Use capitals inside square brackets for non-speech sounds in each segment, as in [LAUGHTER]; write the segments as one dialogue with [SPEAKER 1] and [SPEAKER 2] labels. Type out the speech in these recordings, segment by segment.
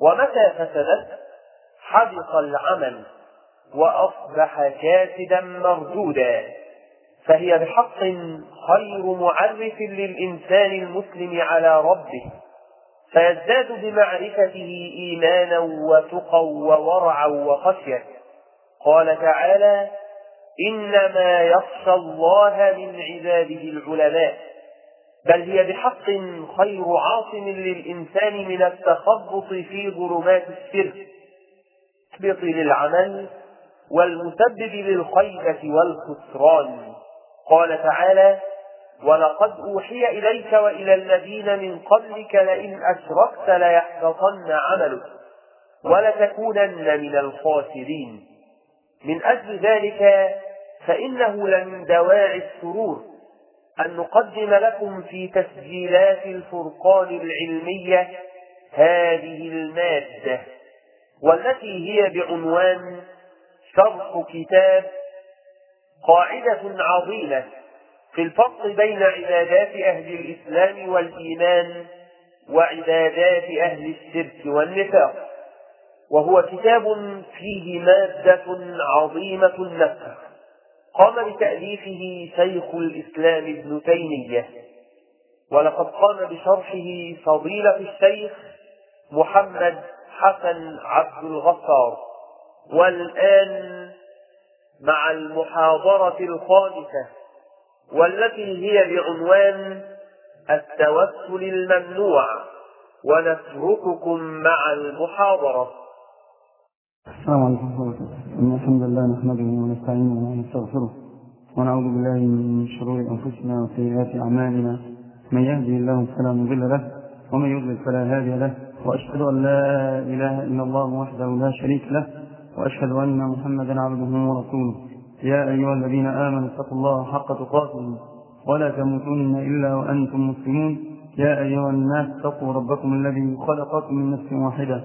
[SPEAKER 1] ومتى فسدت؟ حبط العمل وأصبح كاسدا مردودا. فهي بحق خير معرف للإنسان المسلم على ربه. فيزداد بمعرفته إيمانا وتقى وورعا وخشية. قال تعالى إنما يخشى الله من عباده العلماء. بل هي بحق خير عاصم للإنسان من التخبط في ظلمات الشرك المحبط للعمل والمسبب للخيبة والخسران. قال تعالى ولقد أوحي إليك وإلى الذين من قبلك لئن أشركت ليحبطن عملك ولتكونن من الخاسرين. من أجل ذلك فإنه لمن دواعي السرور. أن نقدم لكم في تسجيلات الفرقان العلمية هذه المادة والتي هي بعنوان شرح كتاب قاعدة عظيمة في الفرق بين عبادات أهل الإسلام والإيمان وعبادات أهل الشرك والنفاق وهو كتاب فيه مادة عظيمة النفع قام بتأليفه شيخ الإسلام ابن تيمية. ولقد قام بشرحه فضيلة الشيخ محمد حسن عبد الغفار. والآن مع المحاضرة الخامسة والتي هي بعنوان التوسل الممنوع. ونترككم مع المحاضرة.
[SPEAKER 2] السلام عليكم. إن الحمد لله نحمده ونستعينه ونستغفره ونعوذ بالله من شرور أنفسنا وسيئات أعمالنا. من يهدي الله فلا مضل له ومن يضلل فلا هادي له. وأشهد أن لا إله إلا الله وحده لا شريك له وأشهد أن محمدا عبده ورسوله. يا أيها الذين آمنوا اتقوا الله حق تقاته ولا تموتن إلا وأنتم مسلمون. يا أيها الناس اتقوا ربكم الذي خلقكم من نفس واحدة.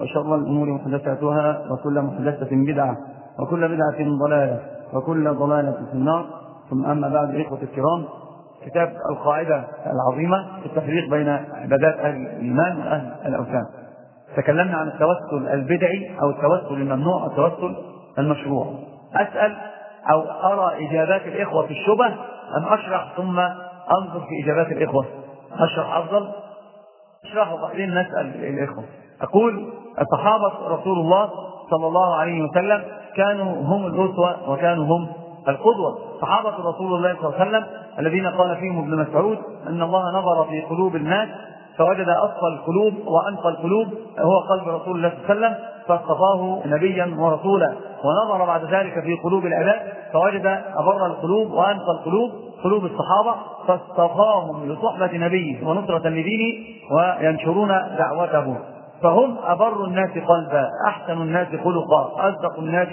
[SPEAKER 2] وشر الأمور محدثاتها وكل محدثة بدعة وكل بدعة ضلالة وكل ضلالة في النار. ثم أما بعد إخوة الكرام كتاب القاعدة العظيمة في التفريق بين عبادات أهل الإيمان وأهل الأوثان. تكلمنا عن التوسل البدعي أو التوسل الممنوع أو التوسل المشروع. أسأل أو أرى إجابات الإخوة في الشبه. أم أشرح ثم أنظر في إجابات الإخوة؟ أشرح أفضل؟ أشرح وبعدين نسأل الإخوة. أقول الصحابة رسول الله صلى الله عليه وسلم كانوا هم الأسوة وكانوا هم القدوة. صحابة رسول الله صلى الله عليه وسلم الذين قال فيهم ابن مسعود أن الله نظر في قلوب الناس فوجد أصفى القلوب وأنقى القلوب هو قلب رسول الله صلى الله عليه وسلم فاصطفاه نبيا ورسولا. ونظر بعد ذلك في قلوب العباد فوجد أبر القلوب وأنقى القلوب قلوب الصحابة فاصطفاهم لصحبة نبيه ونصرة لدينه وينشرون دعوته. فهم أبر الناس قلبا أحسن الناس خلقا أصدق الناس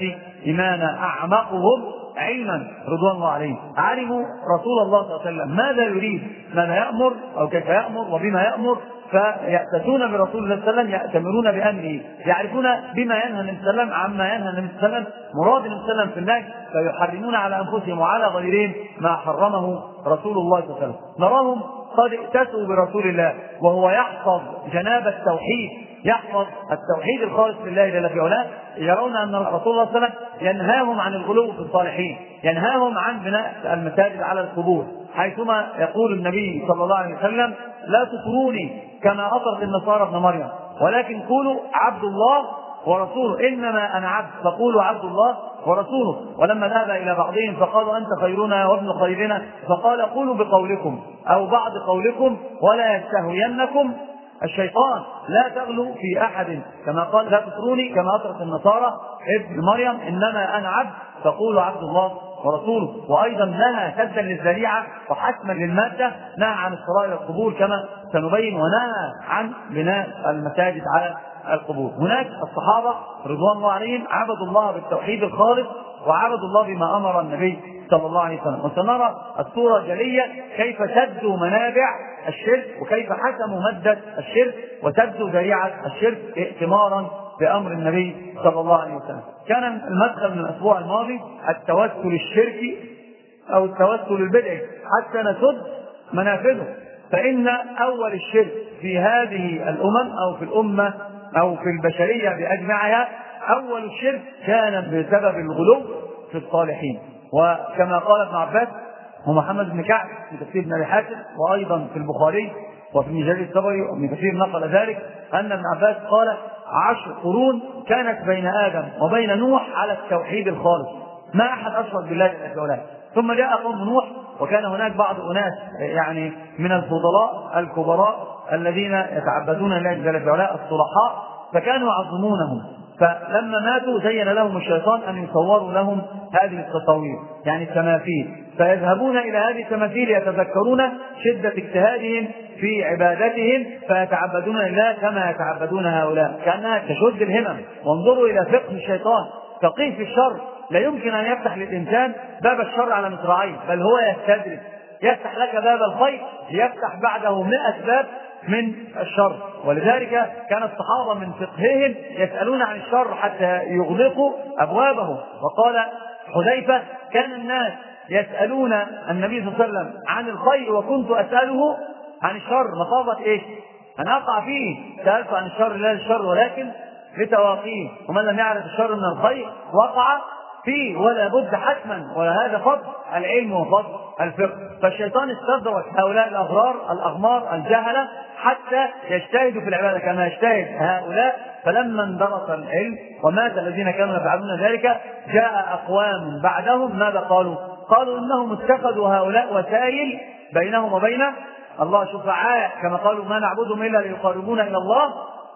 [SPEAKER 2] إيمانا أعمقهم علما رضوان الله عليه علموا رسول الله صلى الله عليه وسلم ماذا يريد؟ ماذا يأمر؟ أو كيف يأمر؟ وبما يأمر؟ فيأتون برسول الله صلى الله عليه وسلم يأتمرون بأمره. يعرفون بما ينهى النبي صلى الله عليه وسلم عما ينهى النبي صلى الله عليه وسلم مراد النبي صلى الله عليه وسلم في فيحرمون على أنفسهم وعلى غيرهم ما حرمه رسول الله صلى الله عليه وسلم. نراهم قد ائتسوا برسول الله وهو يحفظ جناب التوحيد. يحفظ التوحيد الخالص لله جل في علاه يرون أن رسول الله صلى الله عليه وسلم ينهاهم عن الغلو في الصالحين ينهاهم عن بناء المساجد على القبور حيثما يقول النبي صلى الله عليه وسلم لا تطروني كما اطرت النصارى ابن مريم ولكن قولوا عبد الله ورسوله إنما أنا عبد فقولوا عبد الله ورسوله. ولما ذهب إلى بعضهم فقالوا أنت خيرنا وابن خيرنا. فقال قولوا بقولكم أو بعض قولكم ولا يستهوينكم الشيطان لا تغلوا في أحد. كما قال لا تطروني كما اطرت النصارى. ابن مريم إنما أنا عبد. فقولوا عبد الله ورسوله. وأيضا نهى سدا للذريعة وحتما للمادة. نهى عن الصلاه إلى القبور كما سنبين. ونهى عن بناء المساجد على القبور. هناك الصحابة رضوان الله عليهم عبدوا الله بالتوحيد الخالص. وعبدوا الله بما أمر النبي صلى الله عليه وسلم. وسنرى الصورة جليه كيف سدوا منابع الشرك وكيف حسموا مده الشرك وسدوا ذريعة الشرك ائتمارا بأمر النبي صلى الله عليه وسلم. كان المدخل من الأسبوع الماضي التوسل الشركي أو التوسل البدعي. حتى نسد منافذه. فإن أول الشرك في هذه الأمم أو في الأمة أو في البشرية بأجمعها أول الشرك كان بسبب الغلو في الصالحين. وكما قال ابن عباس ومحمد بن كعب في تفسير ابن ابي حاتم وأيضا في البخاري وفي مجال الطبري وابن كثير نقل ذلك أن ابن عباس قال عشر قرون كانت بين آدم وبين نوح على التوحيد الخالص. ما أحد أشرك بالله جل وعلا ثم جاء قوم نوح وكان هناك بعض أناس يعني من الفضلاء الكبراء الذين يتعبدون لله جل وعلا الصلحاء فكانوا يعظمونهم. فلما ماتوا زين لهم الشيطان أن يصوروا لهم هذه التصاوير يعني التماثيل. فيذهبون إلى هذه التماثيل يتذكرون شدة اجتهادهم في عبادتهم فيتعبدون لله كما يتعبدون هؤلاء. كأنها تشد الهمم. وانظروا إلى فقه الشيطان. فقيه في الشر. لا يمكن أن يفتح للإنسان باب الشر على مصراعيه بل هو يستدرك. يفتح لك باب الخير. ليفتح بعده مئة باب من الشر. ولذلك كان الصحابة من فقههم يسألون عن الشر حتى يغلقوا أبوابه وقال حذيفة كان الناس يسألون النبي صلى الله عليه وسلم عن الخير وكنت أسأله عن الشر. مخافة إيش؟ أن أقع فيه. سألت عن الشر لا الشر ولكن لتواقيه ومن لم يعرف الشر من الخير وقع فيه ولا بد حتما ولا هذا فضل العلم وفضل الفقه. فالشيطان استدرك هؤلاء الأغرار الأغمار الجهلة حتى يجتهدوا في العبادة كما يجتهد هؤلاء. فلما اندرس العلم ومات الذين كانوا يفعلون ذلك جاء أقوام بعدهم. ماذا قالوا؟ قالوا إنهم اتخذوا هؤلاء وسائل بينهم وبين الله شفعاء كما قالوا ما نعبدهم إلا ليقربونا إلى الله.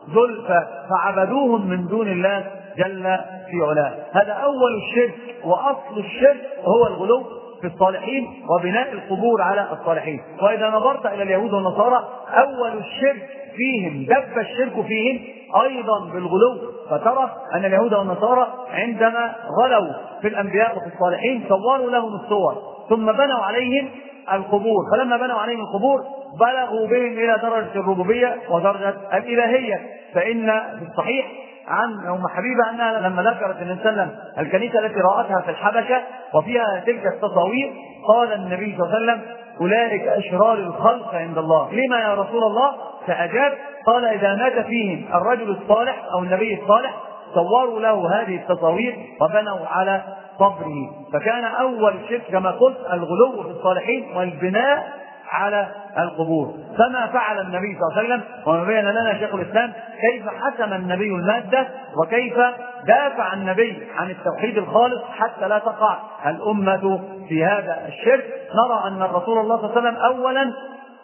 [SPEAKER 2] زلفى فعبدوهم من دون الله. جل في علاه. هذا أول الشرك وأصل الشرك هو الغلو في الصالحين وبناء القبور على الصالحين. وإذا نظرت إلى اليهود والنصارى أول الشرك فيهم دب الشرك فيهم أيضا بالغلو. فترى أن اليهود والنصارى عندما غلوا في الأنبياء وفي الصالحين صوروا لهم الصور. ثم بنوا عليهم القبور. فلما بنوا عليهم القبور بلغوا بهم إلى درجة الربوبية ودرجة الإلهية. فإن في الصحيح عن ام حبيبه أنها لما ذكرت النبي صلى الله عليه وسلم الكنيسة التي رأتها في الحبشة وفيها تلك التصاوير قال النبي صلى الله عليه وسلم أولئك أشرار الخلق عند الله. لما يا رسول الله؟ فأجاب قال إذا مات فيهم الرجل الصالح أو النبي الصالح صوروا له هذه التصاوير وبنوا على قبره. فكان أول شرك كما قلت الغلو في الصالحين والبناء على القبور. فما فعل النبي صلى الله عليه وسلم وما بين لنا شيخ الإسلام كيف حسم النبي المادة وكيف دافع النبي عن التوحيد الخالص حتى لا تقع. الأمة في هذا الشرك. نرى أن الرسول الله صلى الله عليه وسلم اولا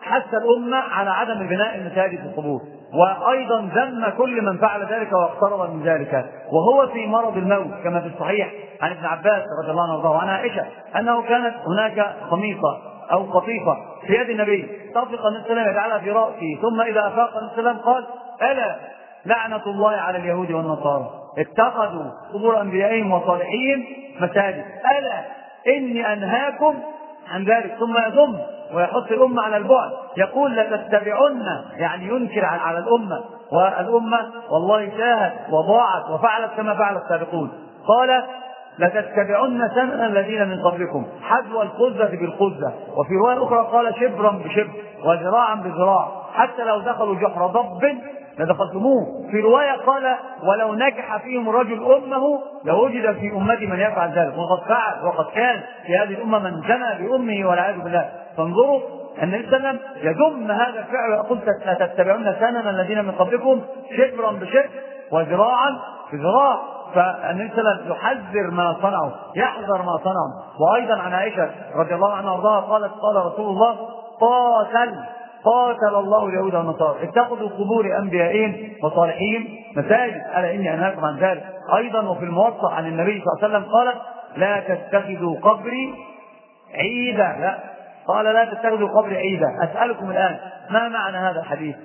[SPEAKER 2] حث الأمة على عدم بناء المساجد في القبور. وأيضا ذم كل من فعل ذلك واقترب من ذلك. وهو في مرض الموت كما في الصحيح عن ابن عباس رضي الله عنه وعن عائشة أنه كانت هناك خميصة أو قطيفة في يد النبي. طفق النبي صلى الله عليه وسلم يجعلها في رأسه ثم إذا أفاق النبي صلى الله عليه وسلم قال ألا لعنة الله على اليهود والنصارى. اتخذوا قبور أنبيائهم وصالحين مساجد. ألا إني أنهاكم عن ذلك. ثم يضم ويحث الأمة على البعد. يقول لتتبعن. يعني ينكر على الأمة. والأمة والله شاهد وضاعت وفعلت كما فعل السابقون. قال لتتبعن سنن الذين من قبلكم. حذو القزة بالقزة وفي رواية أخرى قال شبرا بشبر وذراعا بذراع حتى لو دخلوا جحر ضب لدخلتموه. في رواية قال ولو نجح فيهم رجل أمه لوجد في أمتي من يفعل ذلك. وقد فعل وقد كان في هذه الأمة من زنى بأمه والعياذ بالله. فانظروا النبي صلى الله عليه وسلم يذم هذا الفعل ويقول لتتبعون سنن الذين من قبلكم شبرا بشبر وذراعا في ذراع فالنبي صلى الله عليه وسلم يحذر ما صنعوا يحذر ما صنعوا. وأيضا عن عائشة رضي الله عنها وأرضاها قالت قال رسول الله قاتل قاتل الله اليهود والنصارى. اتخذوا قبور أنبيائهم وصالحين مساجد. ألا إني أنهاكم عن ذلك. أيضا وفي الموطأ عن النبي صلى الله عليه وسلم قال لا تتخذوا قبري عيدا. لا. قال لا تتخذوا قبري عيدا. أسألكم الآن ما معنى هذا الحديث؟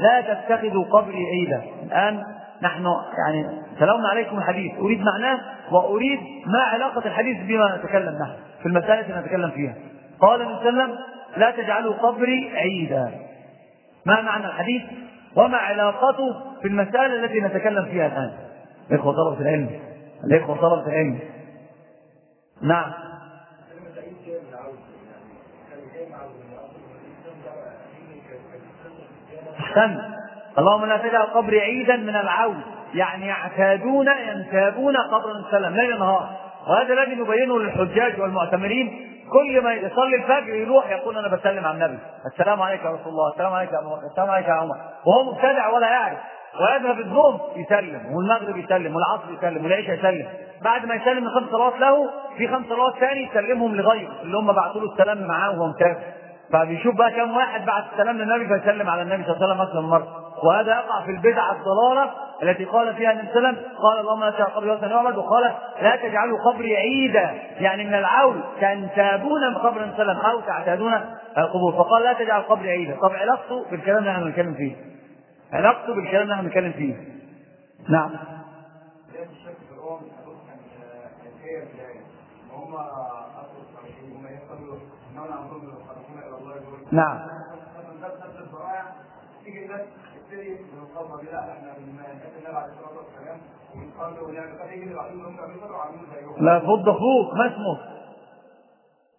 [SPEAKER 2] لا تتخذوا قبري عيدا. الآن نحن يعني تلونا عليكم الحديث. أريد معناه وأريد ما علاقة الحديث بما نتكلم نحن في المسائل التي نتكلم فيها. قال النبي صلى الله عليه وسلم لا تجعلوا قبري عيدا. ما معنى الحديث؟ وما علاقته في المسائل التي نتكلم فيها الآن؟ إخوة طلبة العلم. الاخوه طلبة العلم. نعم. احسنت اللهم لا تجعل قبري عيدا من العود يعني يعتادون ينتابون قبر السلام ليل نهار. وهذا الذي نبينه للحجاج والمعتمرين. كل ما يصلي الفجر يروح يقول أنا بسلم على النبي. السلام عليك يا رسول الله. السلام عليك يا بكر السلام عليك يا عمر. وهو مبتدع ولا يعرف. ويذهب الظهر يسلم. والمغرب يسلم. والعصر يسلم. والعشاء يسلم. بعد ما يسلم من خمس صلوات له في خمس صلوات ثاني يسلمهم لغيره. اللي هم بعثوا له السلام معاه وهو مسافر فبيشوف بقى كم واحد بعت السلام للنبي فيسلم على النبي صلى الله عليه وسلم أكثر من مرة. وهذا يقع في البدعه الضلالة التي قال فيها النبي صلى الله عليه وسلم قال اللهم لا قبري وثنا يعبد وقال لا تجعلوا قبري عيدا يعني من العول تنتابون من قبر النبي صلى الله عليه وسلم أو تعتادون القبور. فقال لا تجعل قبري عيدا. طب علاقته بالكلام اللي إحنا بنتكلم فيه؟ علاقته بالكلام اللي إحنا بنتكلم فيه. نعم. نعم
[SPEAKER 3] تيجي الناس تبتدي من الخطوه دي لا إحنا بنحب النبي عليه الصلاه والسلام ونصلي ونعمل كده يجي اللي بعدين هم يعملوا وعاملين زيهم
[SPEAKER 2] لا فض فوق ما اسمه؟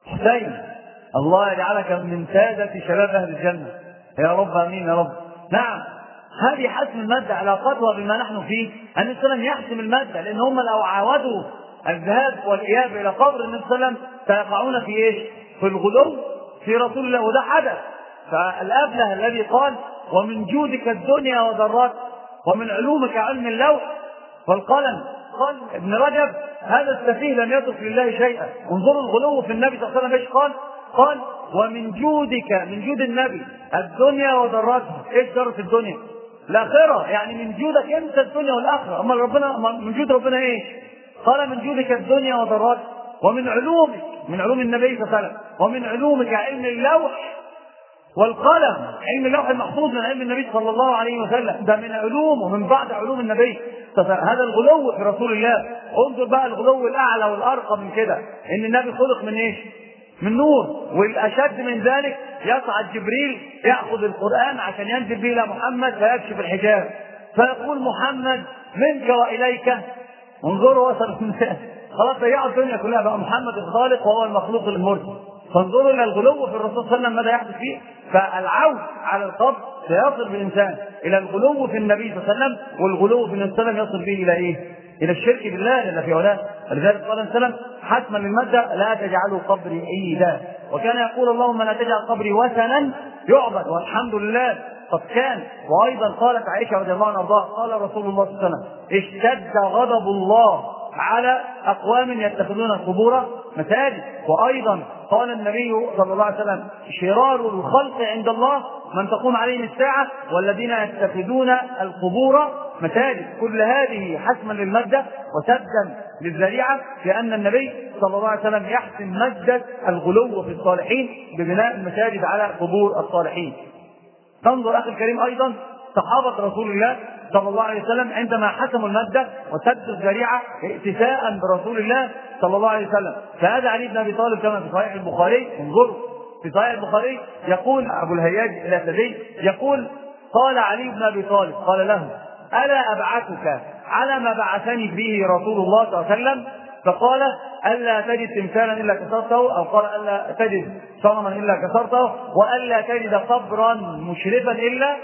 [SPEAKER 2] حسين. الله يجعلك من سادة شباب أهل الجنة. يا رب آمين يا رب. نعم. هذه حسم المادة علاقتها بما نحن فيه. النبي صلى الله عليه وسلم يحسم المادة لأن هم لو عاودوا الذهاب والإياب إلى قبر النبي صلى الله عليه وسلم سيقعون في إيش؟ في الغلو في رسول الله. وده حدث. فالأبله الذي قال ومن جودك الدنيا وذرات ومن علومك علم اللوح والقلم قال ابن رجب هذا السفيه لم يترك لله شيئا انظروا الغلو في النبي صلى الله عليه وسلم إيش قال؟ قال ومن جودك من جود النبي الدنيا وذراتها إيش ذرة الدنيا؟ الآخرة يعني من جودك أنت الدنيا والآخرة اما ربنا من جود ربنا إيش؟ قال من جودك الدنيا وذراتها ومن علومك من علوم النبي صلى الله عليه وسلم ومن علومك علم اللوح والقلم علم اللوح المحفوظ من علم النبي صلى الله عليه وسلم. ده من علوم ومن بعد علوم النبي. هذا الغلو في رسول الله. انظر بقى الغلو الأعلى والأرقى من كده. إن النبي خلق من إيش؟ من نور. والاشد من ذلك يصعد جبريل يأخذ القرآن عشان ينزل به إلى محمد فيكشف الحجاب. فيقول محمد منك وإليك. انظروا وصل. [LAUGHS] خلاص ضيعوا الدنيا كلها. بقى محمد الخالق وهو المخلوق المرسل. فانظروا إلى الغلو في الرسول صلى الله عليه وسلم ماذا يحدث فيه؟ فالعود على القبر سيصل بالإنسان إلى الغلو في النبي صلى الله عليه وسلم والغلو في النبي صلى الله عليه وسلم يصل به إلى إيه؟ إلى الشرك بالله جل في علاه. ولذلك قال صلى الله عليه وسلم حتما لا تجعلوا قبري عيدا. وكان يقول اللهم لا تجعل قبري وثنا يعبد والحمد لله قد كان. وأيضا قالت عائشة رضي الله عنها قال رسول الله صلى الله عليه وسلم اشتد غضب الله على أقوام يتخذون القبور مساجد. وأيضا قال النبي صلى الله عليه وسلم شرار الخلق عند الله من تقوم عليهم الساعة والذين يتخذون القبور مساجد. كل هذه حسما للماده وسدا للذريعة لأن النبي صلى الله عليه وسلم يحسم ماده الغلو في الصالحين ببناء المساجد على قبور الصالحين. تنظر أخي الكريم أيضا صحابة رسول الله صلى الله عليه وسلم عندما حسموا المادة وسدوا الذريعة ائتساء برسول الله صلى الله عليه وسلم. فهذا علي بن أبي طالب كما في صحيح البخاري انظروا في صحيح البخاري يقول أبو الهياج الأسدي يقول قال علي بن أبي طالب قال له ألا أبعثك على ما بعثني به رسول الله صلى الله عليه وسلم؟ فقال ألا تجد تمثالا إلا كسرته أو قال ألا تجد صنما إلا كسرته وألا تجد قبرا مشرفا إلا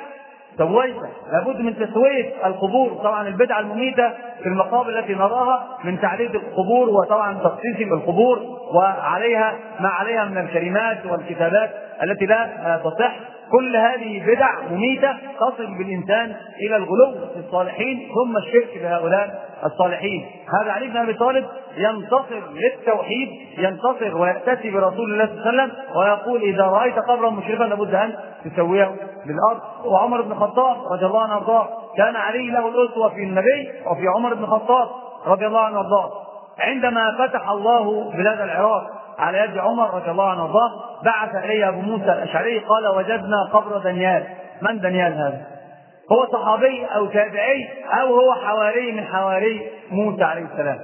[SPEAKER 2] سويته لابد من تسوية القبور. طبعا البدعة المميتة في المقابر التي نراها من تعديد القبور وطبعا تخصيص القبور وعليها ما عليها من الكلمات والكتابات التي لا تصح. كل هذه بدع مميتة تصل بالإنسان إلى الغلو في الصالحين ثم الشرك بهؤلاء الصالحين. هذا علي بن أبي طالب ينتصر للتوحيد ينتصر ويأتي برسول الله صلى الله عليه وسلم ويقول إذا رأيت قبرا مشرفا لابد أن تسويه بالأرض. وعمر بن الخطاب رضي الله عنه وارضاه كان علي له الأسوة في النبي وفي عمر بن الخطاب رضي الله عنه وارضاه عندما فتح الله بلاد العراق على يد عمر رضي الله عنه وارضاه بعث إلي أبو موسى الأشعري قال وجدنا قبر دانيال من دانيال هذا؟ هو صحابي أو تابعي أو هو حواري من حواري موسى عليه السلام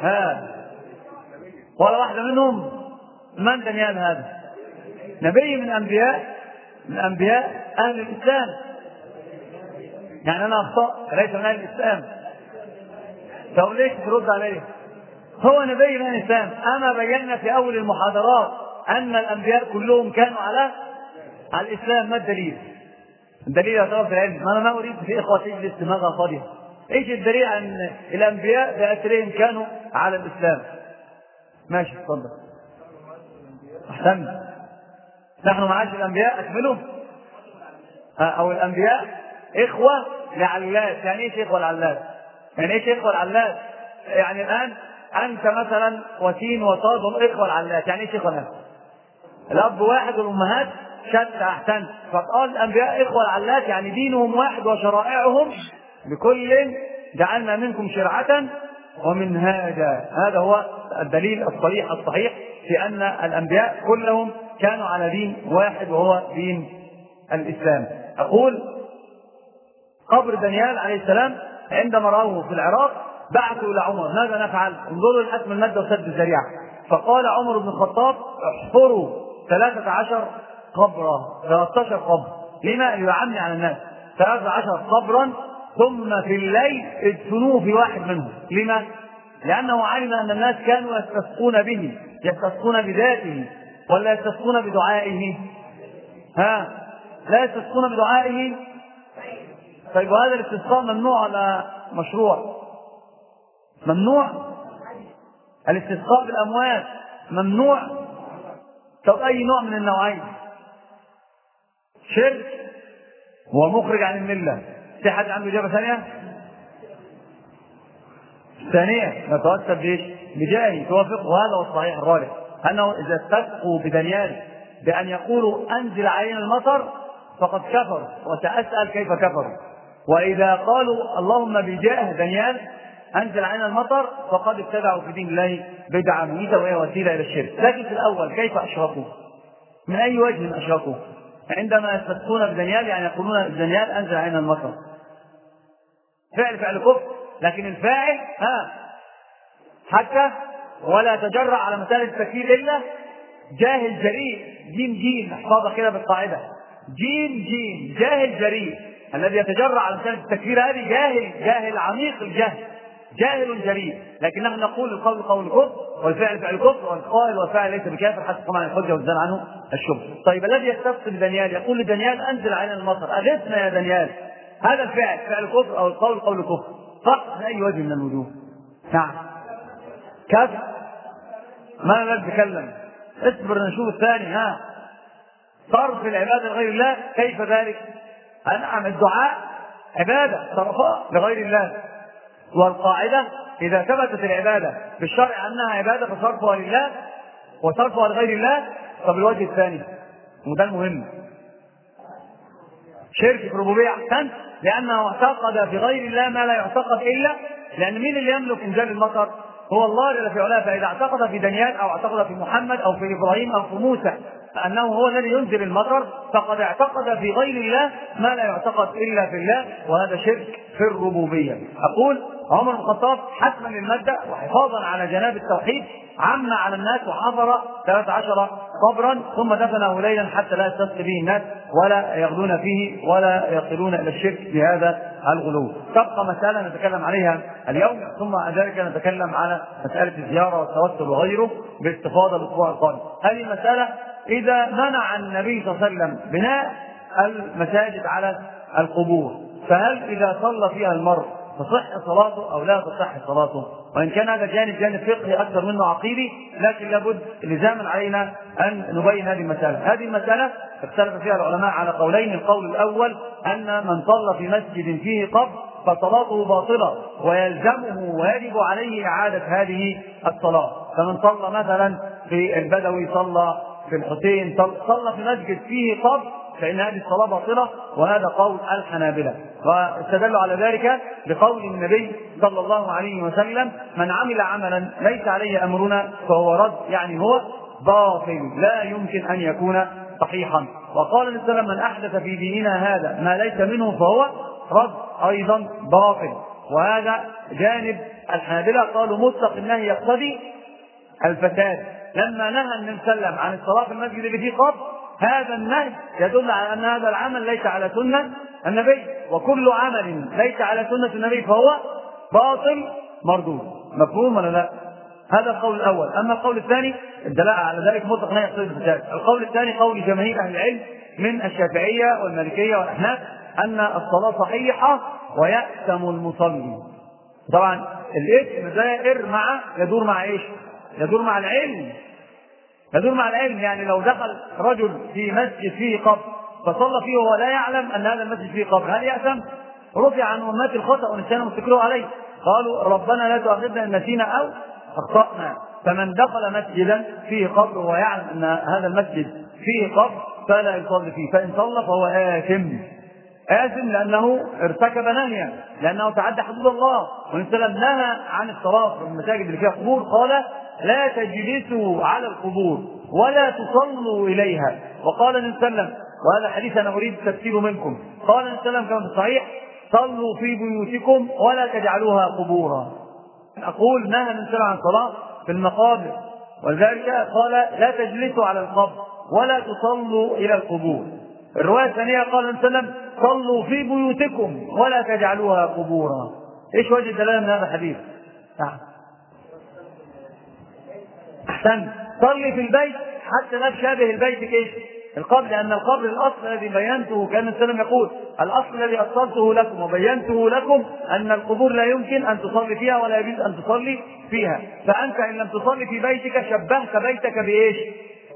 [SPEAKER 2] ها ولا واحدة منهم من دانيال هذا؟ نبي من أنبياء من أنبياء أهل الإسلام يعني أنا أخطأ ليس من أهل الإسلام طب ليش ترد عليه؟ هو نبي من الإسلام. أما بينا في أول المحاضرات أن الأنبياء كلهم كانوا على على الإسلام ما الدليل؟ الدليل يا طلبه العلم. أنا ما أريد في اخوه تجلس دماغها فاضيه إيش الدليل أن الأنبياء بأسرهم كانوا على الإسلام؟ ماشي اتفضل. احسنت نحن معاش الأنبياء؟ اكملوا أو الأنبياء؟ إخوة لعلات يعني إيش إخوة لعلات؟ يعني إيش إخوة لعلات؟ يعني الآن أنت مثلا وسين وصاد إخوة العلات يعني إيش إخوة؟ الأب واحد والأمهات شتى أحسنت. فقال الأنبياء إخوة العلات يعني دينهم واحد وشرائعهم لكل جعلنا منكم شرعة ومنهاجا هذا. هو الدليل الصريح الصحيح في أن الأنبياء كلهم كانوا على دين واحد وهو دين الإسلام. أقول قبر دانيال عليه السلام عندما رأوه في العراق بعثوا إلى عمر ماذا نفعل؟ انظروا لحسم المادة وسد الذريعة. فقال عمر بن الخطاب احفروا 13 قبرا 13 قبر. لما؟ ليعمي على الناس. 13 قبرا ثم في الليل ادفنوه في واحد منهم. لما؟ لأنه علم أن الناس كانوا يستسقون به يستسقون بذاته ولا يستسقون بدعائه. ها؟ لا يستسقون بدعائه. طيب وهذا الاستسقاء ممنوع ولا مشروع؟ ممنوع. الاستسقاء بالأموات ممنوع. طب أي نوع من النوعين؟ شرك ومخرج عن الملة. في حد عنده إجابة ثانية؟ ثانية. نتوسل بإيش؟ بجاهي توافق وهذا هو الصحيح الراجح أنه إذا استسقوا بدانيال بأن يقولوا أنزل علينا المطر فقد كفر وسأسأل كيف كفروا. وإذا قالوا اللهم بجاه دانيال أنزل علينا المطر فقد ابتدعوا في دين الله بدعه مميته وهي وسيلة إلى الشرك. لكن في الأول كيف أشركوا؟ من أي وجه أشركوا؟ عندما يستسقون بدانيال يعني يقولون بدانيال أنزل علينا المطر. فعل فعل كفر لكن الفاعل ها حتى ولا تجرأ على مسألة التكفير إلا جاهل جريء. جيم جيم احفظها كده بالقاعدة. جيم جيم جاهل جريء. الذي يتجرأ على مسألة التكفير هذه جاهل جاهل عميق الجهل. جاهل جريء لكن نحن نقول القول قول الكفر والفعل فعل الكفر والقائل والفاعل ليس بكافر حتى طبعا الحجه وتزال عنه الشبه. طيب الذي يستفسر بدانيال يقول لدانيال أنزل علينا المطر. اغثنا يا دانيال؟ هذا الفعل فعل كفر أو القول قول كفر. فقط من أي وجه من الوجوه؟ نعم. كذب ما لا تتكلم اصبر نشوف الثاني. ها. صرف العبادة لغير الله كيف ذلك؟ أنعم الدعاء عبادة صرفها لغير الله. والقاعدة إذا ثبتت العبادة بالشرع أنها عبادة فصرفها لله وصرفها لغير الله فبالوجه الثاني وده المهم شرك في الربوبيه احسنت لأنه اعتقد في غير الله ما لا يعتقد إلا لأن مين اللي يملك إنزال المطر؟ هو الله جل في علاه فإذا اعتقد في دانيال أو اعتقد في محمد أو في إبراهيم أو في موسى انه هو الذي ينزل المطر فقد اعتقد في غير الله ما لا يعتقد إلا في الله وهذا شرك في الربوبية. أقول عمر بن الخطاب حسما للماده وحفاظا على جناب التوحيد عم على الناس وحفر 13 قبرا ثم دفنه ليلا حتى لا يستسقي به الناس ولا يغلون فيه ولا يصلون إلى الشرك بهذا الغلو. تبقى مسألة نتكلم عليها اليوم ثم ذلك نتكلم على مسألة الزيارة والتوسل وغيره باستفاضة الأسبوع القادم. هذه المسألة إذا منع النبي صلى الله عليه وسلم بناء المساجد على القبور فهل إذا صلى فيها المرء تصح صلاته أو لا تصح صلاته. وإن كان هذا جانب جانب فقهي أكثر منه عقيدي لكن لابد لزاما علينا أن نبين هذه المسألة. هذه المسألة اختلف فيها العلماء على قولين. القول الأول أن من صلى في مسجد فيه قبر فصلاته باطلة ويلزمه ويجب عليه إعادة هذه الصلاة. فمن صلى مثلا في البدوي صلى في الحسين صلى في مسجد فيه قبر فإن هذه الصلاة باطلة وهذا قول الحنابلة. واستدلوا على ذلك بقول النبي صلى الله عليه وسلم من عمل عملا ليس عليه أمرنا فهو رد. يعني هو باطل لا يمكن أن يكون صحيحا. وقال النبي صلى من أحدث في ديننا هذا ما ليس منه فهو رد أيضا باطل. وهذا جانب الحنابلة قالوا مطلق النهي يقتضي الفساد. لما نهى النبي صلى الله عليه وسلم عن الصلاة في المسجد اللي فيه قبر هذا النهي يدل على أن هذا العمل ليس على سنة النبي وكل عمل ليس على سنة النبي فهو باطل مردود. مفهوم ولا لا؟ هذا القول الأول. أما القول الثاني الدلالة على ذلك مطلق لا يقتضي الفساد القول الثاني قول جماهير أهل العلم من الشافعية والمالكية والأحناف أن الصلاة صحيحة ويأثم المصلي. طبعا الاسم دائر مع يدور مع إيش؟ يدور مع العلم. يدور مع العلم يعني لو دخل رجل في مسجد فيه قبر فصلى فيه وهو لا يعلم أن هذا المسجد فيه قبر هل يأثم؟ رفع عن امات الخطأ ونسينا مستكره عليه. قالوا ربنا لا تؤاخذنا إن نسينا أو أخطأنا. فمن دخل مسجدا فيه قبر ويعلم أن هذا المسجد فيه قبر فلا يصلي فيه فإن صلى فهو آثم. آثم لأنه ارتكب نهيا لأنه تعدى حدود الله. والنبي نهى عن الصلاة في المساجد اللي فيها قبور قال لا تجلسوا على القبور ولا تصلوا إليها. وقال النبي صلى الله عليه وسلم وهذا حديث أنا أريد التفسير منكم. قال النبي صلى الله عليه وسلم كما في الصحيح صلوا في بيوتكم ولا تجعلوها قبورا. أقول نهى النبي صلى الله عن الصلاة في المقابر. ولذلك قال لا تجلسوا على القبر ولا تصلوا إلى القبور. الرواية الثانية قال صلى الله عليه وسلم صلوا في بيوتكم ولا تجعلوها قبورا إيش وجه الدلاله من هذا الحديث؟ نعم احسنت صلي في البيت حتى لا تشابه البيت إيش؟ القبر لأن القبر الأصل الذي بينته كأن السلام يقول الأصل الذي أصلته لكم وبينته لكم أن القبور لا يمكن أن تصلي فيها ولا يجوز أن تصلي فيها فأنت إن لم تصلي في بيتك شبهت بيتك بإيش؟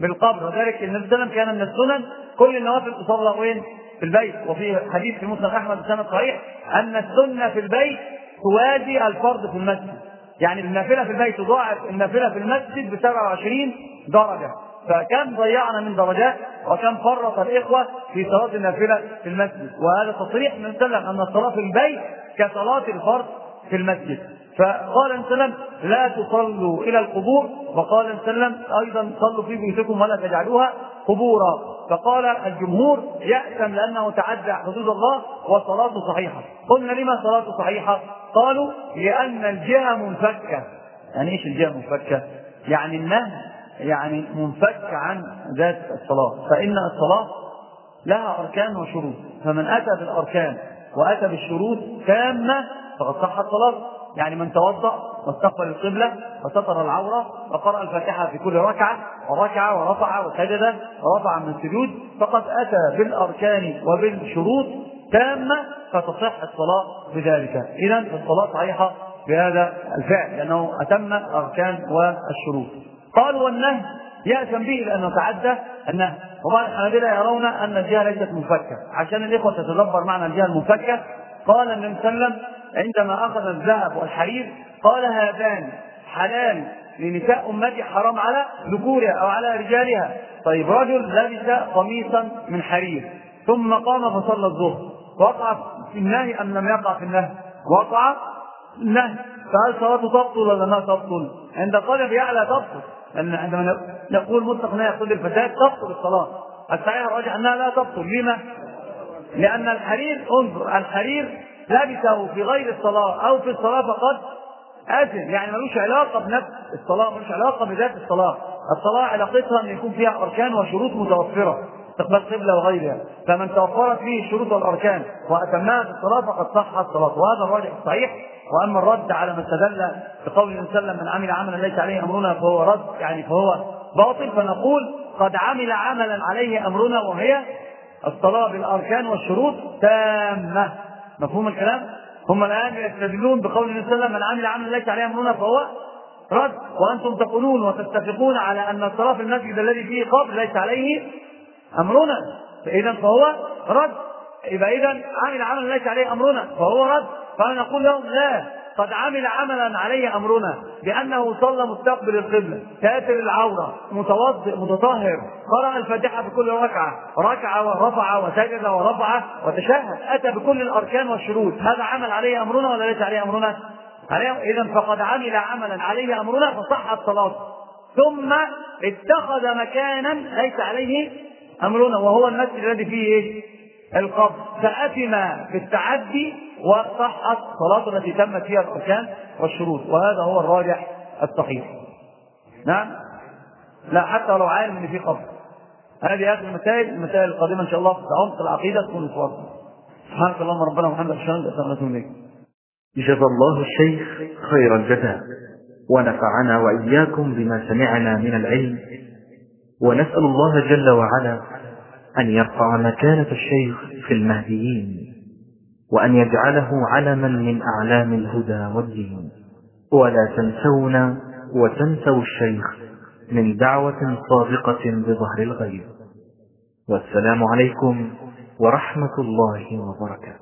[SPEAKER 2] بالقبر. وذلك النبي صلى الله عليه وسلم كان من السنن. كل النوافل تصلى وين؟ في البيت. وفي حديث في مسلم أحمد بسند صحيح أن السنة في البيت توازي الفرض في المسجد. يعني النافلة في البيت تضاعف النافلة في المسجد ب 27 درجة. فكم ضيعنا من درجات؟ وكم فرط الإخوة في صلاة النافلة في المسجد؟ وهذا تصريح من سلم أن الصلاة في البيت كصلاة الفرض في المسجد. فقال صلى الله عليه وسلم لا تصلوا إلى القبور. وقال صلى الله عليه وسلم أيضا صلوا في بيوتكم ولا تجعلوها قبورا. فقال الجمهور يأثم لأنه تعدى حدود الله وصلاته صحيحة. قلنا لما صلاته صحيحة؟ قالوا لأن الجهة منفكة. يعني إيش الجهة منفكة؟ يعني النهي يعني منفك عن ذات الصلاة. فإن الصلاة لها أركان وشروط. فمن أتى بالأركان وأتى بالشروط تامة فقد صحت صلاته يعني من توضأ واستقبل القبلة وستر العورة وقرأ الفاتحة في كل ركعة وركع ورفع وسجد ورفع من السجود فقد أتى بالأركان وبالشروط تامة فتصح الصلاة بذلك. إذا الصلاة صحيحة بهذا الفعل لأنه أتم الأركان والشروط. قالوا والنهي يأتم به لأنه تعدى النهي. وبعض الحنابلة يرون أن الجهة ليست منفكة. عشان الإخوة تتدبر معنى الجهة المنفكة قال النبي صلى الله عليه وسلم عندما أخذ الذهب والحرير قال هذان حلال لنساء أمتي حرام على ذكورها أو على رجالها. طيب رجل لبس قميصا من حرير ثم قام فصلى الظهر. وقع في النهي أم لم يقع في النهي؟ وقع النهي. فهل صلاته تبطل ولا لا تبطل؟ عند قال يعلى تبطل. لأن عندما نقول مطلق لا يقتضي الفساد تبطل الصلاة. الصحيح الراجح أنها لا تبطل. لما؟ لأن الحرير انظر الحرير لبسه في غير الصلاة أو في الصلاة فقد آثم يعني ملوش علاقة بنفس الصلاة ملوش علاقة بذات الصلاة. الصلاة علاقتها أن يكون فيها أركان وشروط متوفرة استقبال قبلة وغيرها. فمن توفرت فيه الشروط والأركان وأتمها في الصلاة فقد صحت الصلاة. وهذا الراجح الصحيح وأما الرد على من استدل بقول النبي صلى الله عليه وسلم من عمل عملا ليس عليه أمرنا فهو رد يعني فهو باطل. فنقول قد عمل عملا عليه أمرنا وهي الصلاة بالأركان والشروط تامة. مفهوم الكلام؟ هم الآن يستدلون بقول النبي صلى الله عليه وسلم من عمل عملا ليس عليه أمرنا فهو رد. وأنتم تقولون وتتفقون على أن الصلاة في المسجد الذي فيه قبر ليس عليه أمرنا. فإذا فهو رد. يبقى إذا عمل عملا ليس عليه أمرنا فهو رد. فأنا نقول لهم لا. قد عمل عملا عليه أمرنا بأنه صلى مستقبل القبلة ساتر العورة متوضئ متطهر قرأ الفاتحة في كل ركعة ركع ورفع وسجد ورفع وتشهد أتى بكل الأركان والشروط هذا عمل عليه أمرنا ولا ليس عليه أمرنا؟ عليه اذا فقد عمل عملا عليه أمرنا فصحت صلاته ثم اتخذ مكانا ليس عليه أمرنا وهو المسجد الذي فيه إيه؟ القبر فأثم بالتعدي وصحت صلاته التي تمت فيها الأركان والشروط وهذا هو الراجح الصحيح. نعم؟ لا حتى لو عالم إن في قبر. هذه آخر المسائل المسائل القادمة إن شاء الله في عمق العقيدة تكون متواصله سبحانك اللهم ربنا وبحمدك أشهد أن لا إله إلا أنت
[SPEAKER 4] جزا الله الشيخ خير الجزاء. ونفعنا وإياكم بما سمعنا من العلم. ونسأل الله جل وعلا أن يرفع مكانة الشيخ في المهديين. وأن يجعله علما من أعلام الهدى والدين. ولا تنسونا وتنسوا الشيخ من دعوة صادقة بظهر الغيب. والسلام عليكم ورحمة الله وبركاته.